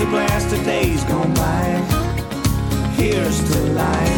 a blast of days gone by. Here's to life.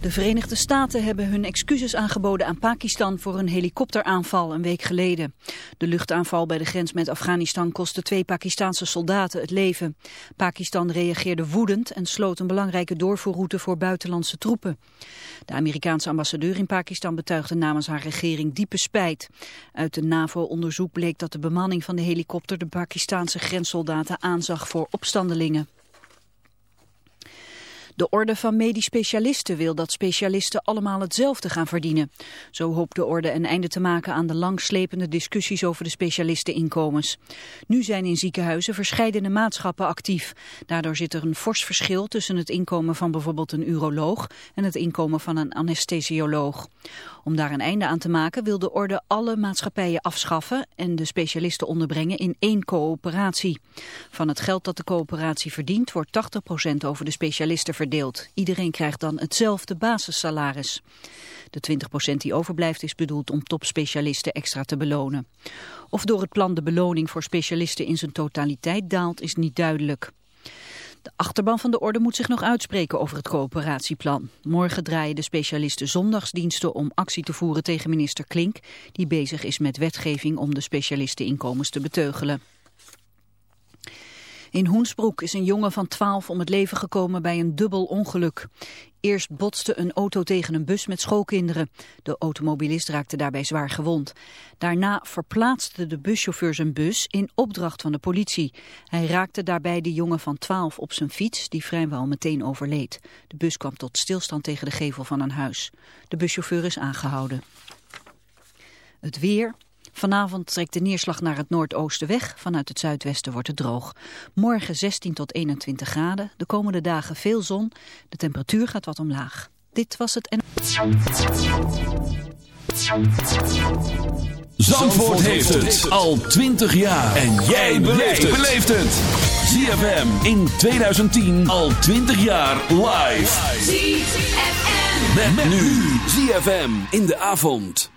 De Verenigde Staten hebben hun excuses aangeboden aan Pakistan voor een helikopteraanval een week geleden. De luchtaanval bij de grens met Afghanistan kostte twee Pakistanse soldaten het leven. Pakistan reageerde woedend en sloot een belangrijke doorvoerroute voor buitenlandse troepen. De Amerikaanse ambassadeur in Pakistan betuigde namens haar regering diepe spijt. Uit een NAVO-onderzoek bleek dat de bemanning van de helikopter de Pakistanse grenssoldaten aanzag voor opstandelingen. De orde van medisch specialisten wil dat specialisten allemaal hetzelfde gaan verdienen. Zo hoopt de orde een einde te maken aan de langslepende discussies over de specialisteninkomens. Nu zijn in ziekenhuizen verscheidene maatschappen actief. Daardoor zit er een fors verschil tussen het inkomen van bijvoorbeeld een uroloog en het inkomen van een anesthesioloog. Om daar een einde aan te maken wil de orde alle maatschappijen afschaffen en de specialisten onderbrengen in één coöperatie. Van het geld dat de coöperatie verdient wordt 80% over de specialisten verdeeld. Iedereen krijgt dan hetzelfde basissalaris. De 20% die overblijft is bedoeld om topspecialisten extra te belonen. Of door het plan de beloning voor specialisten in zijn totaliteit daalt is niet duidelijk. De achterban van de orde moet zich nog uitspreken over het coöperatieplan. Morgen draaien de specialisten zondagsdiensten om actie te voeren tegen minister Klink... die bezig is met wetgeving om de specialisteninkomens te beteugelen. In Hoensbroek is een jongen van 12 om het leven gekomen bij een dubbel ongeluk. Eerst botste een auto tegen een bus met schoolkinderen. De automobilist raakte daarbij zwaar gewond. Daarna verplaatste de buschauffeur zijn bus in opdracht van de politie. Hij raakte daarbij de jongen van 12 op zijn fiets, die vrijwel meteen overleed. De bus kwam tot stilstand tegen de gevel van een huis. De buschauffeur is aangehouden. Het weer... Vanavond trekt de neerslag naar het noordoosten weg. Vanuit het zuidwesten wordt het droog. Morgen 16 tot 21 graden. De komende dagen veel zon. De temperatuur gaat wat omlaag. Dit was het en... Zandvoort heeft het al 20 jaar. En jij beleeft het. ZFM in 2010 al 20 jaar live. ZFM. Met, nu ZFM in de avond.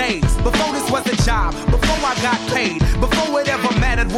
Days before this was a job, before I got paid, before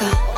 Музыка